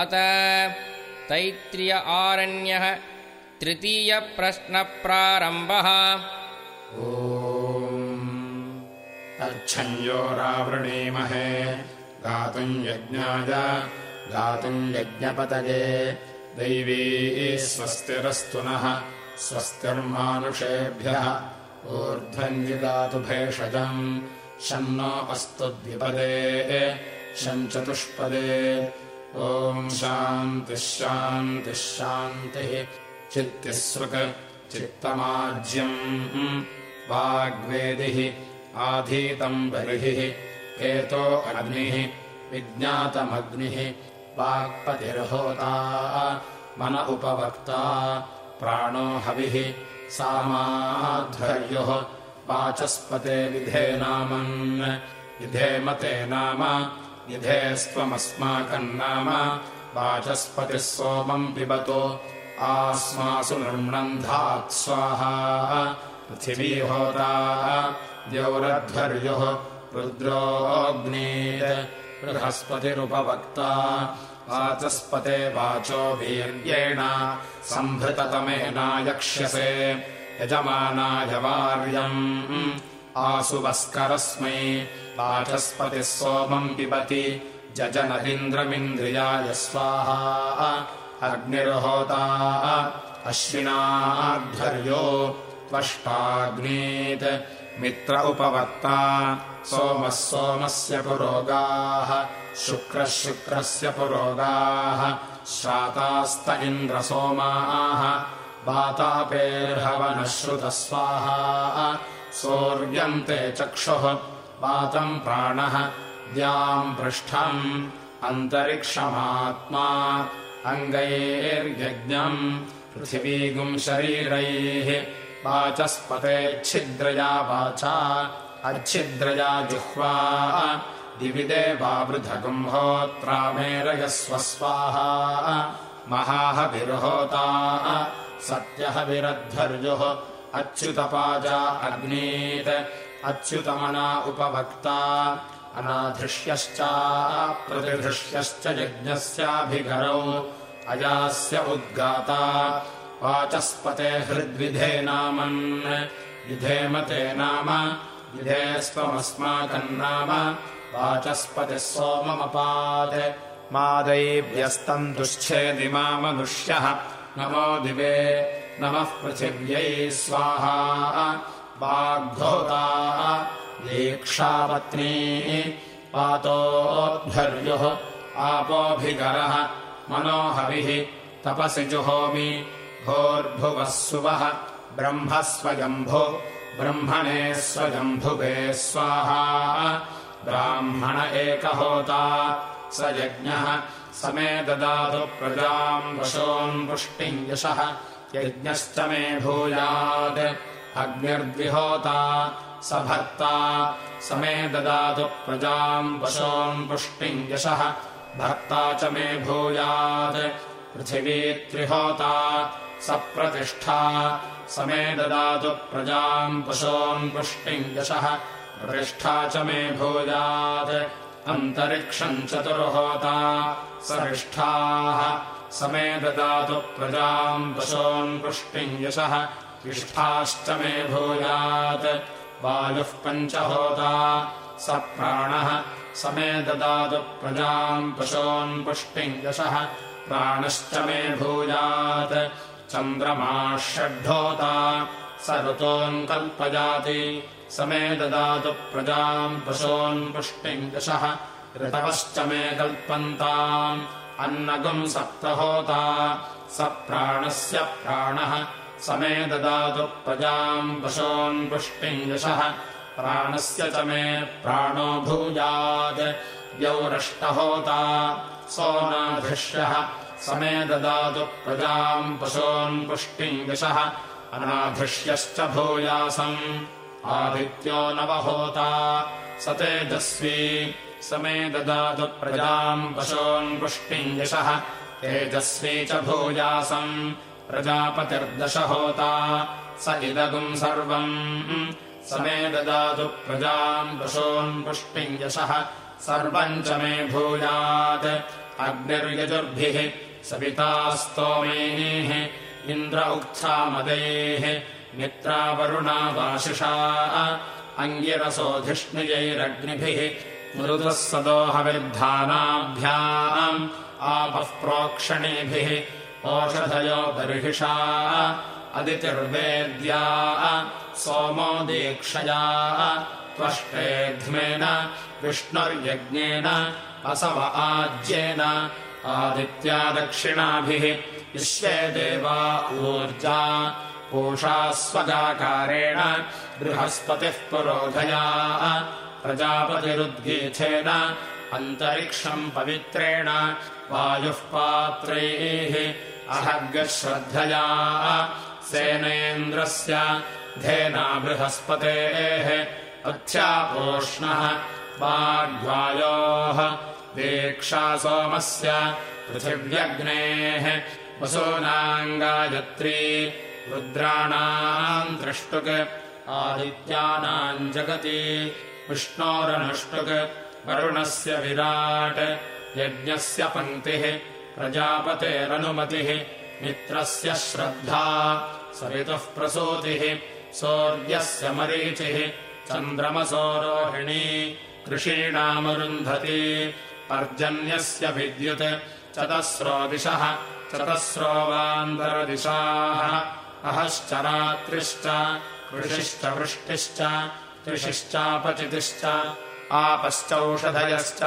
अत तैत्रिय आरण्यः तृतीयप्रश्नप्रारम्भः। तच्छञ्जोरावृणीमहे गातुम् यज्ञाय गातुम् यज्ञपतये दैवी स्वस्तिरस्तु नः स्वस्तिर्मानुषेभ्यः ऊर्ध्वञ्जिगातु भेषजम् शम् नो अस्तु द्विपदे शम् चतुष्पदे ॐ शान्तिः शान्तिः शान्तिः चित्तिस्वक् चित्तमाज्यम् वाग्वेदिः हेतो अग्निः विज्ञातमग्निः वाक्पतिर्होता मन उपवक्ता प्राणो हविः सामाध्वर्युः वाचस्पते विधेनामन् विधेमते नाम विधेस्त्वमस्माकम् नाम वाचस्पतिः सोमम् पिबतु आस्मासु निर्णन्धात् स्वाहा। पृथिवीहोता द्यौरध्वर्युः रुद्रोऽग्नीत् बृहस्पतिरुपवक्ता वाचस्पते वाचो वीर्येण सम्भृततमेनायक्ष्यसे यजमानाय वार्यम् आसुवस्करस्मै वाचस्पतिः सोमम् पिबति जजनरिन्द्रमिन्द्रियाय स्वाहा अग्निर्होता अश्विनाध्वर्यो त्वष्टाग्नीत् मित्र उपवत्ता सोमः सोमस्य पुरोगाः शुक्रः शुक्रस्य पुरोगाः श्रातास्त इन्द्रसोमाः वातापेर्हवनः श्रुतस्वाहा सोऽर्यन्ते चक्षुः वातम् प्राणः द्याम् पृष्ठम् अन्तरिक्षमात्मा अङ्गैर्यज्ञम् पृथिवीगुम् शरीरैः वाचस्पतेच्छिद्रया वाचा अच्छिद्रया जिह्वा दिवि देवावृधगुम्होत्रामेरयस्व स्वाहा महाहविर्होता सत्यहविरध्वर्युः अच्युतपाजा अग्नीत् अच्युतमना उपभक्ता। अनाधृष्यश्च प्रतिधृष्यश्च यज्ञस्याभिघरौ अयास्य उद्गाता। वाचस्पते हृद्विधे नामन्। विधेमते नाम। विधेस्त्वमस्माकम् नाम वाचस्पतिः सोममपात्। मादैव्यस्तम् दुश्चेदि मामनुष्यः। नमो दिवे। नमः पृथिव्यै स्वाहा वाग्धोता दीक्षापत्नी पातोऽध्वर्युः आपोऽभिगरः मनोहविः तपसि जुहोमि भोर्भुवः सुवः ब्रह्म स्वयम्भु ब्रह्मणे स्वयम्भुवे स्वाहा ब्राह्मण एकहोता स यज्ञः समे ददातु प्रजाम् वशोन् पुष्टिम् यशः यज्ञश्च मे भूयात् अग्निर्द्विहोता स भर्ता समे ददातु प्रजाम् वशोन् पुष्टिम् यशः भर्ता च मे भूयात्। पृथिवी त्रिहोता स प्रतिष्ठा समे ददातु प्रजाम् पशोन् पुष्टिम् यशः प्रतिष्ठा च मे भूयात्। अन्तरिक्षम् चतुर्होता सरिष्ठाः समे ददातु प्रजाम् पशोन् पुष्टिम् यशः विष्ठाश्च मे भूयात् वायुः पञ्चहोता। स प्राणः। समे ददातु प्रजाम् पशोन् पुष्टिम् यशः। प्राणश्च मे भूयात् चन्द्रमाः षड्ढोता स ऋतोन् कल्पयाति समे ददातु प्रजाम् पशोन् पुष्टिम् यशः। ऋतवश्च मे कल्पन्ताम्। अन्नगुम् सप्तहोता। स प्राणस्य प्राणः समे ददातु प्रजाम् पशोन् पुष्टिम् यशः। प्राणस्य च मे प्राणो भूयात्। द्यौरष्टहोता सोऽनाधृष्यः समे ददातु प्रजाम् पशोन् पुष्टिम् यशः। अनाधृष्यश्च भूयासम्। आदित्यो नवहोता स तेजस्वी। समे ददातु प्रजाम् पशोन् पुष्टिम् यशः। तेजस्वी च भूयासम् प्रजापतिर्दशहोता। स इदगुम् सर्वम्। समे ददातु प्रजाम् पशोन् पुष्टिम् यशः। सर्वम् च मे भूयात्। अग्निर्यजुर्भिः सवितास्तोमेः इन्द्र उक्थामदेः मित्रावरुणा वाशिषा अङ्गिरसोऽधिष्णुजैरग्निभिः मृदुः सदोहविर्धानाभ्याम्। आपः प्रोक्षणेभिः ओषधयो बर्हिषा अदितिर्वेद्या। सोमो दीक्षया। त्वष्टेध्मेन विष्णुर्यज्ञेन असव आज्येन। आदित्या दक्षिणाभिः विश्वे देवा ऊर्जा। पूषास्वगाकारेण बृहस्पतिः पुरोधया। प्रजापतिरुद्गीथेन अन्तरिक्षम् पवित्रेण वायुः पात्रैः अहर्गश्रद्धया सेनेन्द्रस्य धेना बृहस्पतेः अध्यापोष्णः वाग्वायोः दीक्षा सोमस्य पृथिव्यग्नेः वसूनाङ्गायत्री रुद्राणाम् द्रष्टुक् आदित्यानाम् जगति विष्णोरनुष्टुक् वरुणस्य विराट् यज्ञस्य पङ्क्तिः प्रजापतेरनुमतिः मित्रस्य श्रद्धा सरितुः प्रसूतिः सौर्यस्य मरीचिः चन्द्रमसोरोहिणी कृषीणामरुन्धती पर्जन्यस्य विद्युत् चतस्रो दिशः चतस्रो वान्तरदिशाः अहश्चरात्रिश्च कृषिश्च वृष्टिश्च त्रिषिश्चापचितिश्च आपश्चौषधयश्च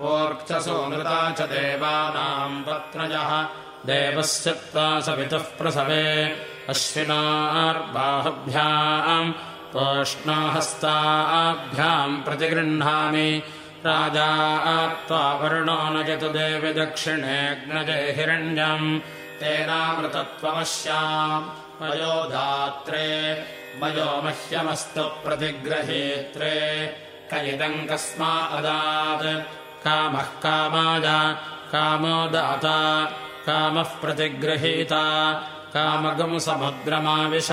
ओर्चसोमृता च देवानाम् रत्नजः देवस्य सवितुः प्रसवे। अश्विनार्बाहुभ्याम् पोष्णाहस्ताभ्याम् प्रतिगृह्णामि। राजा त्वा वर्णो न यतु देवि दक्षिणेऽग्नजे हिरण्यम्। तेनामृतत्वमस्याम् मयो दात्रे मयो मह्यमस्तु प्रतिग्रहेत्रे। क इदम् कस्मा अदात् कामः कामाय कामो दाता कामः प्रतिगृहीता कामगम् समुद्रमाविश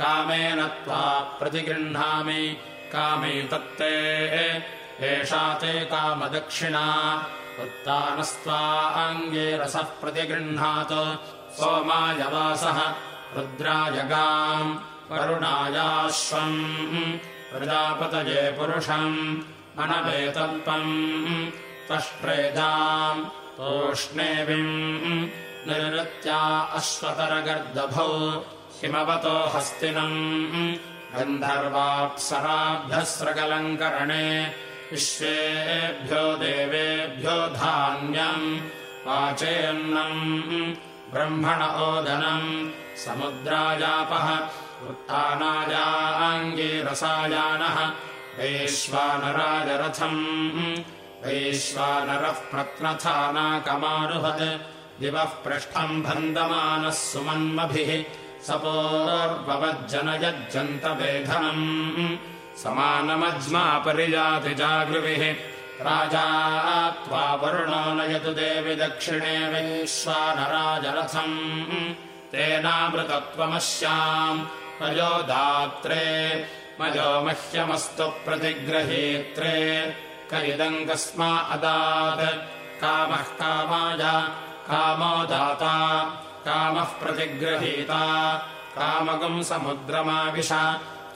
कामेन त्वा प्रतिगृह्णामि कामे तत्ते एषा ते कामदक्षिणा। उत्तानस्त्वा अङ्गे रसः प्रतिगृह्णात् सोमाय वासः रुद्रायगाम् वरुणायाश्वम् प्रजापतये पुरुषम् अनवेतल्पम् त्वष्ट्रेजाम् तूष्णेविम्। निरृत्या अश्वतरगर्दभौ हिमवतो हस्तिनम्। गन्धर्वाप्सराभ्यस्रगलङ्करणे विश्वेभ्यो देवेभ्यो धान्यम् वाचेऽन्नम् ब्रह्मण ओदनम् समुद्रायापः उत्थानायाङ्गीरसायानः वैश्वानराजरथम्। वैश्वानरः प्रत्नथानाकमारुहत्। दिवः पृष्ठम् भन्दमानः सुमन्मभिः। सपोर्ववज्जनयज्जन्तवेधनम्। समानमज्मापरिजातिजागृभिः राजा त्वा वरुणो नयतु देवि दक्षिणे वैश्वानराजरथम्। तेनामृतत्वमस्याम्। मयो दात्रे मयो मह्यमस्तु प्रतिग्रहीत्रे क इदम् कस्मा अदात् कामः कामाय कामो दाता कामः प्रतिगृहीता कामगम् समुद्रमाविश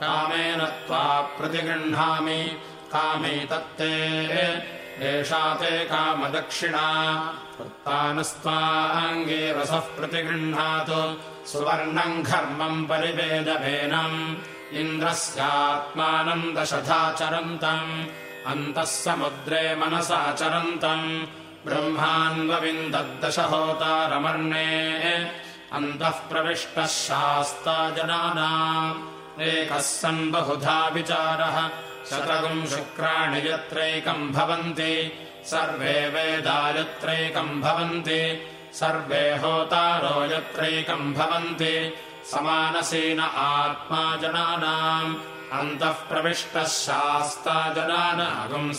कामेन त्वा प्रतिगृह्णामि कामे तत्ते एषा ते कामदक्षिणा। उत्तानस्त्वाङ्गे रसः प्रतिगृह्णातु सुवर्णम् घर्मम् परिवेदभेनम् इन्द्रस्यात्मानम् दशधाचरन्तम् अन्तः समुद्रे मनसाचरन्तम् ब्रह्मान्वविन्दद्दशहोतारमर्णे अन्तः प्रविष्टः शास्ता जनानाम् एकः सन् बहुधा विचारः शतगम् शुक्राणि यत्रैकम् भवन्ति सर्वे वेदा यत्रैकम् भवन्ति सर्वे होतारो यत्रैकम् भवन्ति समानसीन आत्मा जनानाम्। अन्तः प्रविष्टः शास्ता जनानागम्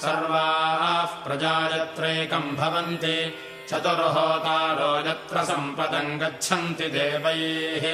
सर्वाः प्रजा यत्रैकम् भवन्ति चतुर्होतारो यत्र सम्पदम् गच्छन्ति देवैः।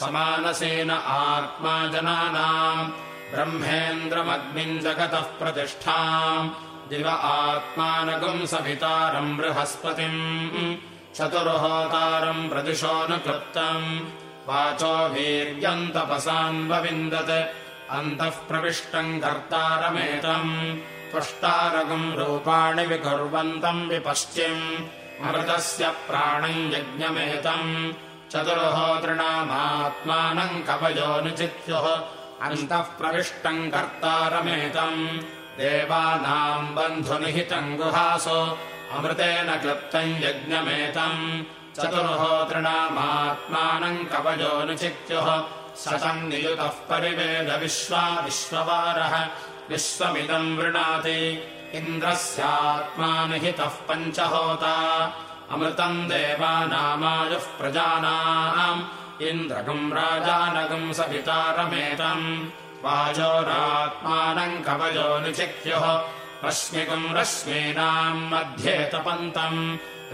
समानसेन आत्मा जनानाम्। ब्रह्मेन्द्रमग्निम् जगतः प्रतिष्ठाम्। इव आत्मानगुम् सवितारम् बृहस्पतिम् चतुर्होतारम् प्रदिशोऽनुक्लृप्तम् वाचो वीर्यन्तपसान्वविन्दत् अन्तः प्रविष्टम् कर्तारमेतम्। त्वष्टारगम् रूपाणि विकुर्वन्तम् विपश्चिम्। अमृतस्य प्राणम् यज्ञमेतम्। चतुर्होतृणामात्मानम् कवयोनुचित्युः अन्तः प्रविष्टम् कर्तारमेतम्। देवानाम् बन्धुनिहितम् गुहासो अमृतेन क्लृप्तम् यज्ञमेतम्। चतुर्होतृणामात्मानम् कवयोनुचित्युः सतम् नियुतः परिवेद विश्वा विश्ववारः। विश्वमिदम् वृणाति। इन्द्रस्यात्मानिहितः पञ्चहोता। अमृतम् देवानामायुः प्रजानाम्। इन्द्रगम् राजानगम् सवितारमेतम्। वाजोरात्मानम् कवयोनुचित्युः रश्मिकम् रश्मीनाम् मध्ये तपन्तम्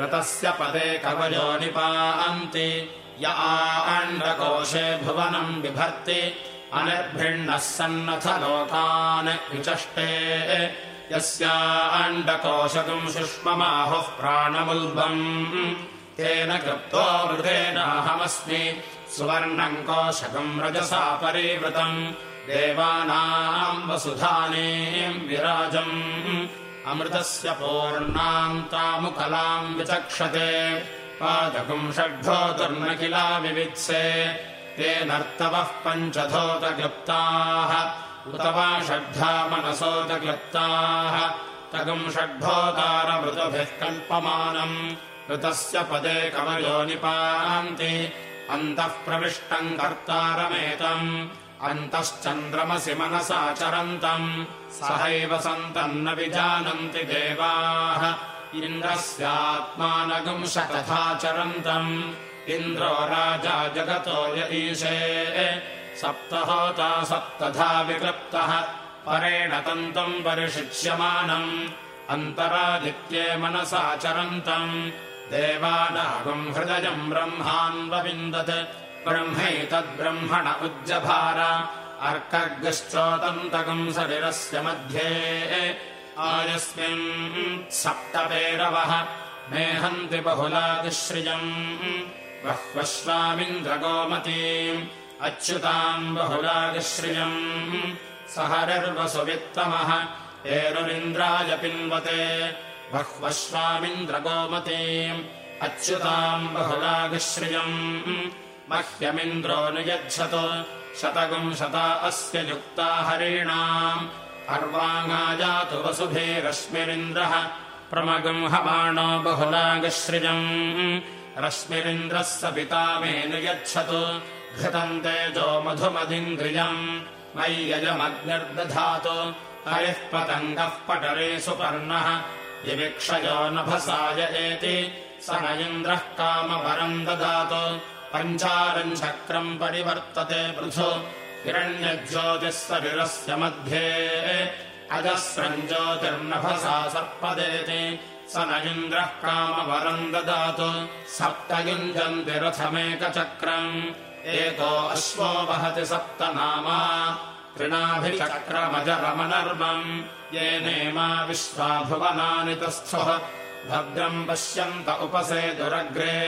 ऋतस्य पदे कवयो निपान्ति य आण्डकोशे भुवनम् बिभर्ति। अनिर्भिण्णः सन्नथ लोकान् विचष्टे। यस्या अण्डकोशकम् सुष्ममाहुः प्राणमुल्बम् तेन कृप्तो मृतेनाहमस्मि सुवर्णम् कोशकम् रजसा परिवृतम् देवानाम् वसुधानीम् विराजम् अमृतस्य पूर्णाम् तामुकलाम् विचक्षते पादकम् षड्भोतुर्न किला विवित्से तेनर्तवः पञ्चधोतक्लृप्ताः उत वा षड्धा मनसोतक्लृप्ताः तगुम् षड्भोतारमृतभिः कल्पमानम् ऋतस्य पदे कवयो निपान्ति अन्तः प्रविष्टम् कर्तारमेतम् अन्तश्चन्द्रमसि मनसा चरन्तम्। सहैव सन्तन्न विजानन्ति देवाः इन्द्रस्यात्मानगुंशतथाचरन्तम् इन्द्रो राजा जगतो य ईशे सप्तहोता सप्तधा विक्लप्तः। परेण तन्तम् परिशिच्यमानम् अन्तरादित्ये मनसाचरन्तम् देवानागुम् हृदयम् ब्रह्मान्वविन्दत् ब्रह्मैतद्ब्रह्मण उज्जभार। अर्कर्गश्चोदन्तकम् शरीरस्य मध्ये। आयस्मिन् सप्तपेरवः मेहन्ति बहुलादिश्रियम्। बह्वश्वामिन्द्रगोमतीम्। अच्युताम् बहुलादिश्रियम्। स हरिर्वसुवित्तमः एरुरिन्द्राय पिन्वते। बह्वश्वामिन्द्रगोमतीम्। अच्युताम् बहुलागिश्रियम् मह्यमिन्द्रो नियच्छतु। शतगुम् शता अस्य युक्ता हरीणाम्। अर्वाङ्गाजातु वसुभिरश्मिरिन्द्रः प्रमगम् हमाणो बहुलागश्रियम्। रश्मिरिन्द्रः स पिता मे नियच्छतु। घृतम् तेजो मधुमदिन्द्रियम्। मय्यजमग्निर्दधातु हरिः पतङ्गः पटरे सुपर्णः। विविक्षयो नभसाय एति। स न इन्द्रः कामवरम् ददातु पञ्चारम् चक्रम् परिवर्तते पृथु शरीरस्य मध्ये। अजस्रम् ज्योतिर्नभसा सर्पदेति स न इन्द्रः कामवरम् ददातु। सप्त युञ्जन्ति रथमेकचक्रम् एको अश्वो वहति सप्त नामा तृणाभिचक्रमजरमनर्मम् येनेमा विश्वा भुवनानि तस्थुः भद्रम् पश्यन्त उपसेदुरग्रे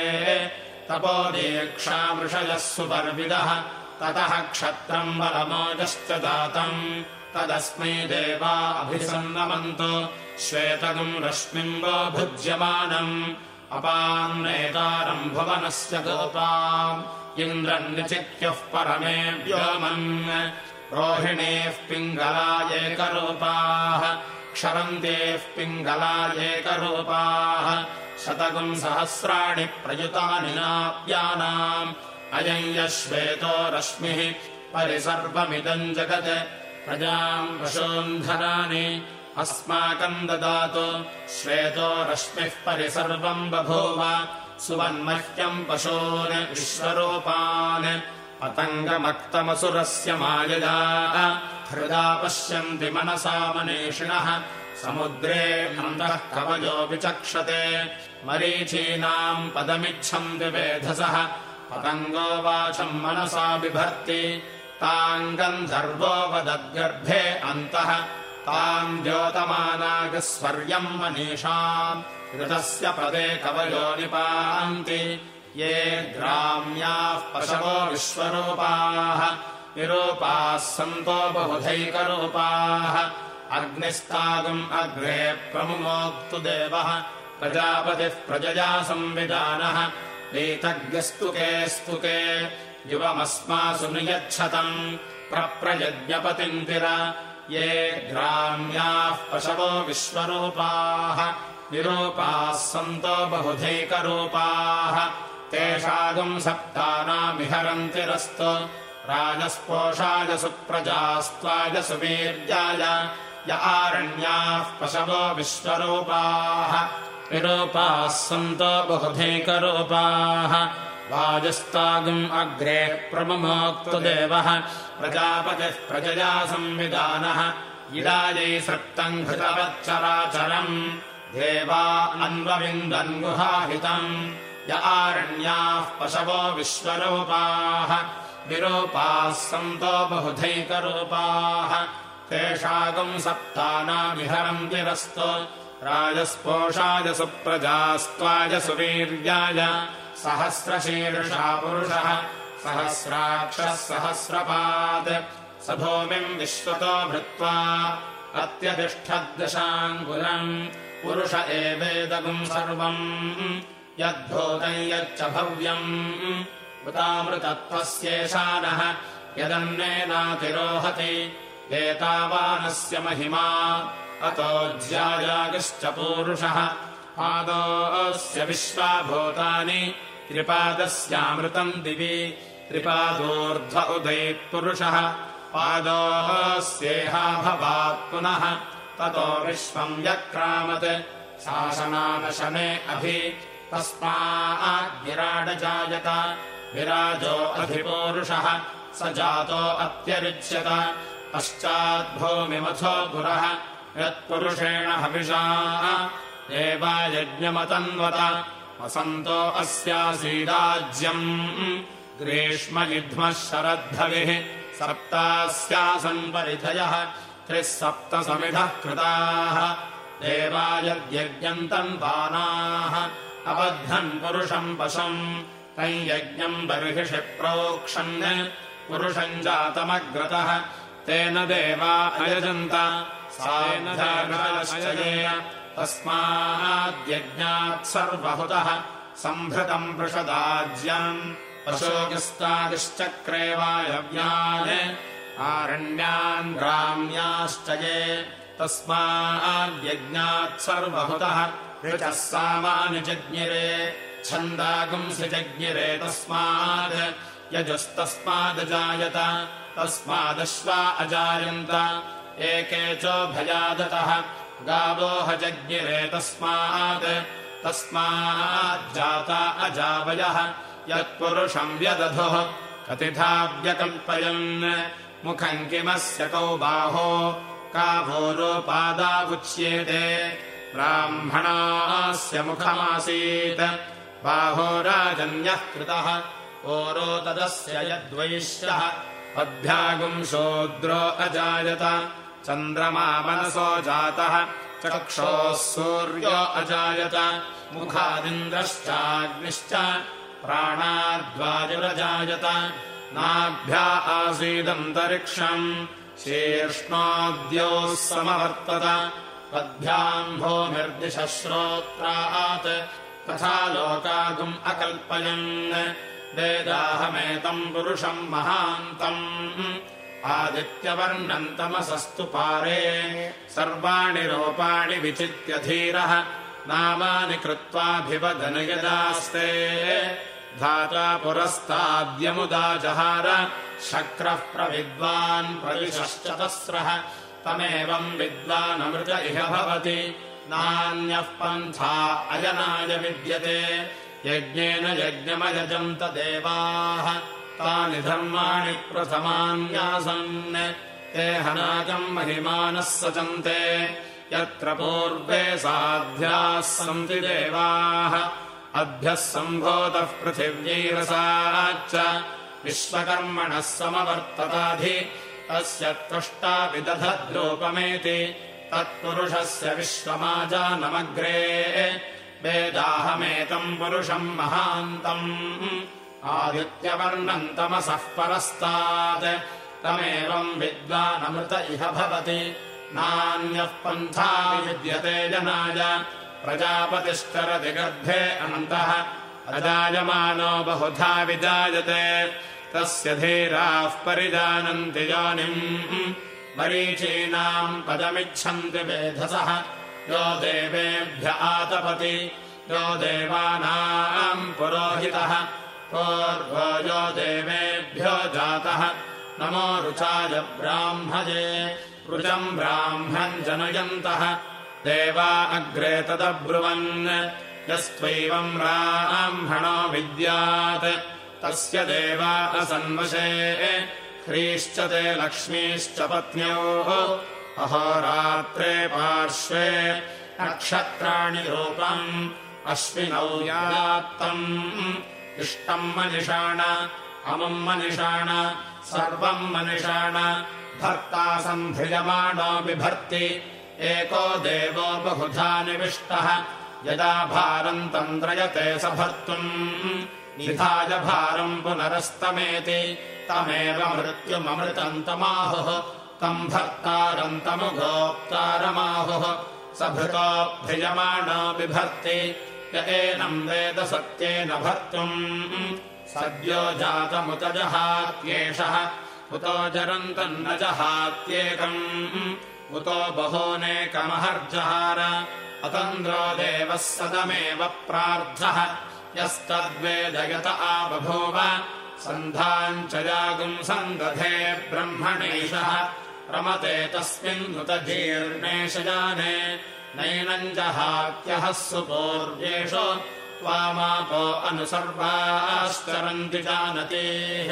तपो दीक्षामृषयः सुपर्विदः। ततः क्षत्रम् बलमोजश्च दातम् तदस्मै देवा अभिसन्नमन्तु। श्वेतकम् रश्मिम्बो भुज्यमानम्। अपान्नेतारम् भुवनस्य गोपाम्। इन्द्रम् निचित्यः परमे व्योमन् रोहिणेः पिङ्गलायेकरूपाः। क्षरन्तेः पिङ्गलायेकरूपाः शतगुम् सहस्राणि प्रयुतानि नाप्यानाम्। अयम् यः श्वेतो रश्मिः परिसर्वमिदम् जगत्। प्रजाम् पशून्धराणि अस्माकम् ददातु। श्वेतो रश्मिः परिसर्वम् बभूव। सुवन्मह्यम् पशून् विश्वरूपान्। पतङ्गमक्तमसुरस्य मायया हृदा पश्यन्ति मनसा मनीषिणः समुद्रे अन्तः कवयो विचक्षते। मरीचीनाम् पदमिच्छन्ति वेधसः। पतङ्गो वाचम् मनसा बिभर्ति। ताम् गन्धर्वो वदद्गर्भे अन्तः। ताम् द्योतमानागस्वर्यम् मनीषाम्। ऋतस्य पदे कवयो निपान्ति। ये ग्राम्याः पशवो विश्वरूपाः। निरूपाः सन्तो बहुधैकरूपाः अग्निस्तागम् अग्रे प्रमुमोक्तु देवः प्रजापतिः प्रजया संविधानः लीतज्ञस्तुके स्तुके युवमस्मासु नियच्छतम् प्रप्रयज्ञपतिन्तिर ये ग्राम्याः पशवो विश्वरूपाः निरूपाः सन्तो बहुधैकरूपाः। तेषागम् सप्तानामिहरन्तिरस्तु। राजस्पोषाय सुप्रजास्त्वाय सुवीर्याय य आरण्याः पशवो विश्वरूपाः। विरूपाः सन्तो बहुधैकरूपाः। वाजस्तागम् अग्रे प्रममोक्तु देवः। प्रजापतिः प्रजया संविधानः। इदायै सप्तम् घृतवच्चराचरम् देवा अन्वविन्दन्गुहाहितम् य आरण्याः पशवो विश्वरूपाः। विरूपाः सन्तो बहुधैकरूपाः तेषागम् सप्तानामिहरन्तिरस्तु राजस्पोषाय सुप्रजास्त्वाय सुवीर्याय सहस्रशीर्षा पुरुषः सहस्राक्षः सहस्रपात्। स भूमिम् विश्वतो भृत्वा अत्यतिष्ठद्दशाङ्कुलम् पुरुष एवेदगुम् सर्वम् यद्भूतम् यच्च भव्यम् उतामृतत्वस्येषानः यदन्नेनातिरोहति एतावानस्य महिमा। अतो ज्यायागश्च पूरुषः। पादोऽस्य विश्वाभूतानि। त्रिपादस्यामृतम् दिवि। त्रिपादोर्ध्व उदैत्पुरुषः पादोऽस्येहा भवात् पुनः। ततो विश्वम् यक्रामत्। शासनानशने अभि। तस्माद्विराडजायत विराजो अधिपूरुषः। स जातो अत्यरिच्यत पश्चाद्भूमिमथो पुरः यत्पुरुषेण हविषा। देवायज्ञमतन्वत वसन्तो अस्यासीदाज्यम्। ग्रीष्मयुध्मः शरद्धविः सप्तास्यासन् परिधयः त्रिः सप्तसमिधः कृताः देवायद्यज्ञम् तन्वानाः अबद्धन् पुरुषम् पशुम्। तम् यज्ञम् बर्हिषि प्रोक्षन् पुरुषम् जातमग्रतः तेन देवा अयजन्त। तस्माद्यज्ञात् सर्वहुतः। सम्भृतम् पृषदाज्यम् आरण्यान् ग्राम्याश्च ये। तस्माद्यज्ञात् सर्वहुतः। सामानि जज्ञिरे छन्दागुंसि जज्ञिरे तस्मात् यजुस्तस्मादजायत तस्मादश्वा अजायन्त। एके चोभयादतः गावोह जज्ञिरे तस्मात्। तस्माज्जाता अजावयः। यत्पुरुषम् व्यदधुः। कतिधा व्यकल्पयन् मुखम् किमस्य कौ बाहो? का भोरोपादावुच्येते ब्राह्मणास्य मुखमासीत्। बाहो राजन्यः कृतः। ओरो तदस्य यद्वैश्यः पद्भ्यागुम् शूद्रो अजायत। चन्द्रमा मनसो जातः। चक्षोः सूर्यो अजायत। मुखादिन्द्रश्चाग्निश्च। प्राणाद्वायुरजायत। नाभ्या आसीदन्तरिक्षम्। शीर्ष्णोद्योः समवर्तत। पद्भ्याम् भूमिर्दिशश्रोत्रात्। तथा लोकागुम् अकल्पयन् वेदाहमेतम् पुरुषम् महान्तम् आदित्यवर्णन्तमसस्तु पारे सर्वाणि रूपाणि विचित्य धीरः नामानि कृत्वाभिवदन यदास्ते धाता पुरस्ताद्यमुदा जहार शक्रः प्रविद्वान् प्रविशश्चतस्रः तमेवम् विद्वानमृत इह भवति नान्यः पन्था अयनाय विद्यते यज्ञेन यज्ञमयजन्त देवाः तानि धर्माणि प्रथमान्यासन् ते हनाकम् महिमानः सचन्ते। यत्र पूर्वे साध्याः सन्ति देवाः। अभ्यः सम्भूतः पृथिव्यैरसाच्च। विश्वकर्मणः समवर्तताधि। तस्य त्वष्टा विदधद्रूपमेति। तत्पुरुषस्य विश्वमाजानमग्रे वेदाहमेतम् पुरुषम् महान्तम् आदित्यवर्णम् तमसः परस्तात् तमेवम् विद्वानमृत इह भवति नान्यः पन्था विद्यते जनाय प्रजापतिश्चरति गर्भे अनन्तः अजायमानो बहुधा विजायते तस्य धीराः परिजानन्ति योनिम् मरीचीनाम् पदमिच्छन्ति वेधसः यो देवेभ्य आतपति यो देवानाम् पुरोहितः। पूर्वो यो देवेभ्यो जातः। नमो रुचाय ब्राह्मजे रुचम् ब्राह्मम् जनयन्तः। देवा अग्रे तदब्रुवन् यस्त्वैवम् ब्राह्मणो विद्यात्। तस्य देवा असन्वशे ह्रीश्च ते लक्ष्मीश्च पत्न्योः अहोरात्रे पार्श्वे नक्षत्राणि रूपम् अश्विनौ यात्तम्। इष्टम् मनिषाण अमुम् मनिषाण सर्वम् मनिषाण भर्ता सम्भ्रियमाणो बिभर्ति। एको देवो बहुधा निविष्टः यदा भारम् तन्द्रयते स भर्तुम् निधाय भारम् पुनरस्तमेति तमेव मृत्युममृतम् तमाहुः तम् भर्तारम् तमुगोक्तारमाहुः स भृतोऽभ्रियमाणो बिभर्ति य एनम् वेद सत्येन भर्तुम्। सद्यो जातमुत जहात्येषः उतो जरन्तम् न जहात्येकम्। उतो बहूनेकमहर्जहार अतन्द्रो देवः सदमेव प्रार्थः यस्तद्वेदयत आबभूव। सन्धाम् च जागुम् सन्दधे ब्रह्मणेशः रमते तस्मिन्नुत जीर्णेशजाने नैनम् जहात्यहः सुपूर्व्येषु त्वामापो अनुसर्वाश्चरन्ति जानतेः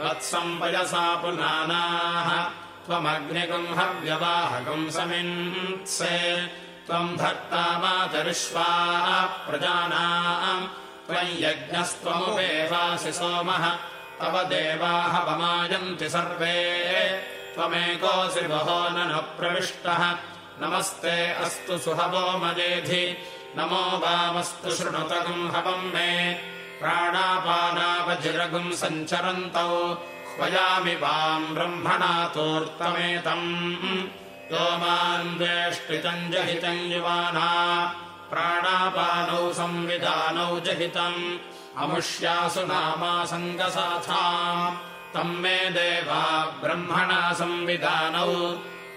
वत्सम् पयसा पुनानाः त्वमग्निगुम् हव्यवाहगुम् समिन्से त्वम् भर्ता मातरिष्वाः प्रजानाम् त्वम् यज्ञस्त्वमुपेवासि सोमः तव देवाः वमायन्ति सर्वे त्वमेकोऽसि बहो न प्रविष्टः नमस्ते अस्तु सुहवो मजेधि नमो वामस्तु शृणुतगुम् हवम् मे। प्राणापानावजिरगुम् सञ्चरन्तौ। ह्वयामि वाम् ब्रह्मणा तूर्तमेतम् यो माम् द्वेष्टितम् जहितम् युवाना। प्राणापानौ संविधानौ जहितम्। अमुष्यासु नामा सङ्गसाथाम् तम् मे देवा ब्रह्मणा संविधानौ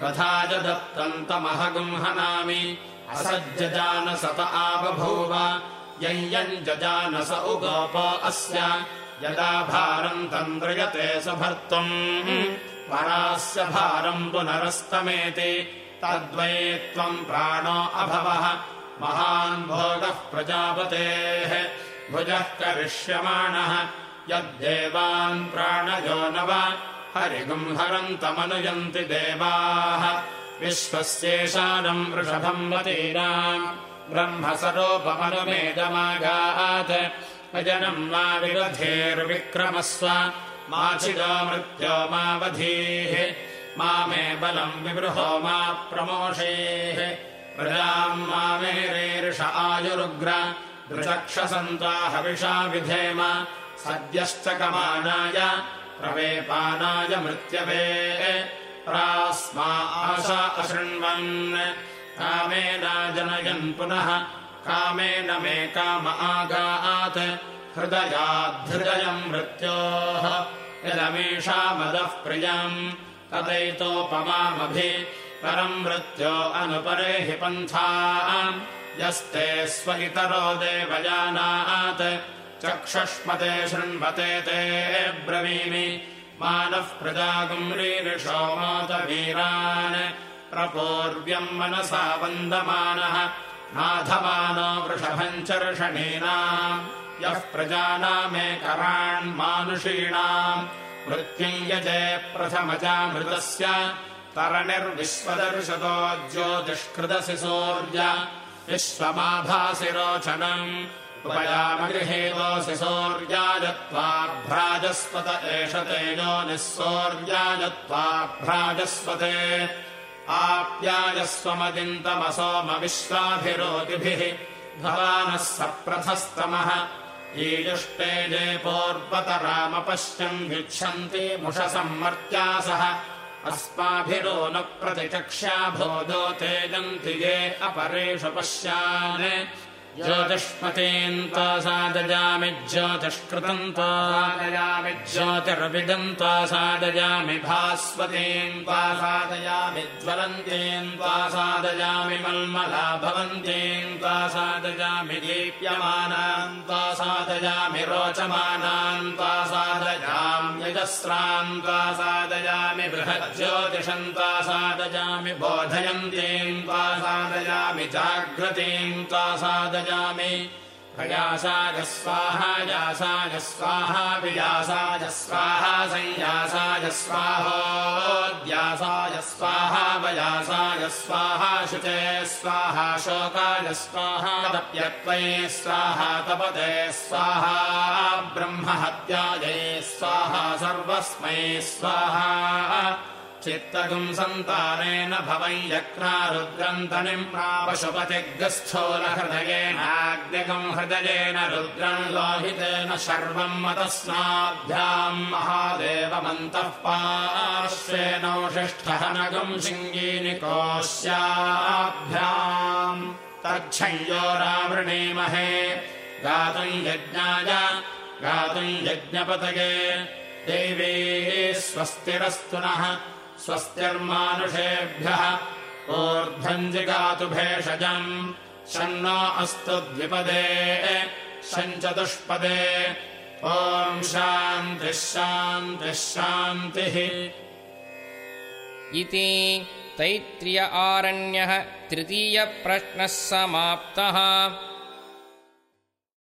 च दत्तम् तमहगुंहनामि असज्जजानसत आबभूव यञ्यम् जजानस उगोप अस्य। यदा भारम् तन्द्रयते स भर्तुम् परास्य भारम् पुनरस्तमेति तद्वै त्वम् प्राणो अभवः। महान् भोगः प्रजापतेः भुजः करिष्यमाणः यद्देवान् प्राणयो न वा हरिगुम् हरन्तमनुयन्ति देवाः। विश्वस्येषानम् वृषभम् वतीनाम् ब्रह्मसरोपमनुमेदमागात्। अजनम् मा विवधेर्विक्रमस्व माचिदो मृत्यो मावधीः। मा मे बलम् विवृहो मा प्रमोषेः। प्रजाम् मा मेरेर्ष आयुरुग्र दृचक्षसन्ता हविषा विधेम सद्यश्च कमानाय प्रवेपानाय मृत्यवे प्रास्मा आशा अशृण्वन् कामेन जनयन् पुनः कामेन मे काम आगात् हृदयाद्धृदयम् मृत्योः यदमीषामदः प्रियम् तदैतोपमामभि परम् मृत्यो अनुपरे हि पन्था यस्ते स्व इतरो देवयानात् चक्षुष्मते शृण्वते ते ब्रवीमि। मानः प्रजागुम्रीरिषोमोतवीरान् प्रपूर्व्यम् मनसा वन्दमानः। नाधमानो वृषभम् चर्षणीनाम् यः प्रजानामेकराण्मानुषीणाम् मृत्युम् यजे प्रथमजामृतस्य। तरणिर्विश्वदर्शतो ज्योतिष्कृतसि सूर्य। विश्वमाभासि रोचनम् उपयामगृहेतोऽसि सौर्यायत्वा भ्राजस्वत एष तेजो निःसौर्यायत्वा भ्राजस्वते आप्यायस्वमदिन्तमसोम विश्वाभिरोगिभिः भवानः सप्रथस्तमः ईजुष्टे जे पूर्वतरामपश्यन् युच्छन्ति मुषसम्मर्त्यासः अस्माभिरो न प्रतिचक्ष्याभोजो तेजन्ति ये अपरेषु पश्यान् ज्योतिष्मतीम् त्वा सादयामि ज्योतिष्कृतम् त्वा सादयामि ज्योतिर्विदम् त्वा सादयामि भास्वतीम् त्वा सादयामि ज्वलन्तीम् त्वा सादयामि मल्मला भवन्तीम् त्वा सादयामि दीप्यमानाम् त्वा सादयामि रोचमानाम् त्वा सादयाम्यजस्राम् त्वा सादयामि बृहज्योतिषम् त्वा सादयामि बोधयन्तीम् त्वा सादयामि जाग्रतीम् त्वा सादयामि प्रयासाय स्वाहा यासाय स्वाहा वियासाय स्वाहा संयासाय स्वाहोद्यासाय स्वाहा शोकाय स्वाहा तप्यत्वये स्वाहा तपते स्वाहा ब्रह्महत्यायै स्वाहा सर्वस्मै स्वाहा चित्तगुम् सन्तानेन भवै यक्नारुद्रन्तनिम् पशुपतिग्रस्थोलहृदयेनाग्निगम् हृदयेन रुद्रम् लोहितेन शर्वम् मतस्नाभ्याम् महादेवमन्तः पार्श्वेनौषिष्ठहनगम् शिङ्गीनिकोश्याभ्याम् तच्छञ्जोरावृणीमहे गातुम् यज्ञाय गातुम् यज्ञपतये देवे स्वस्तिरस्तु नः स्वस्तिर्मानुषेभ्यः ऊर्ध्वम् जिगातु भेषजम् शन्नो अस्तु द्विपदे शञ्चतुष्पदे। ॐ शान्तिः शान्तिः शान्तिः। इति तैत्रिय आरण्यः तृतीयप्रश्नः समाप्तः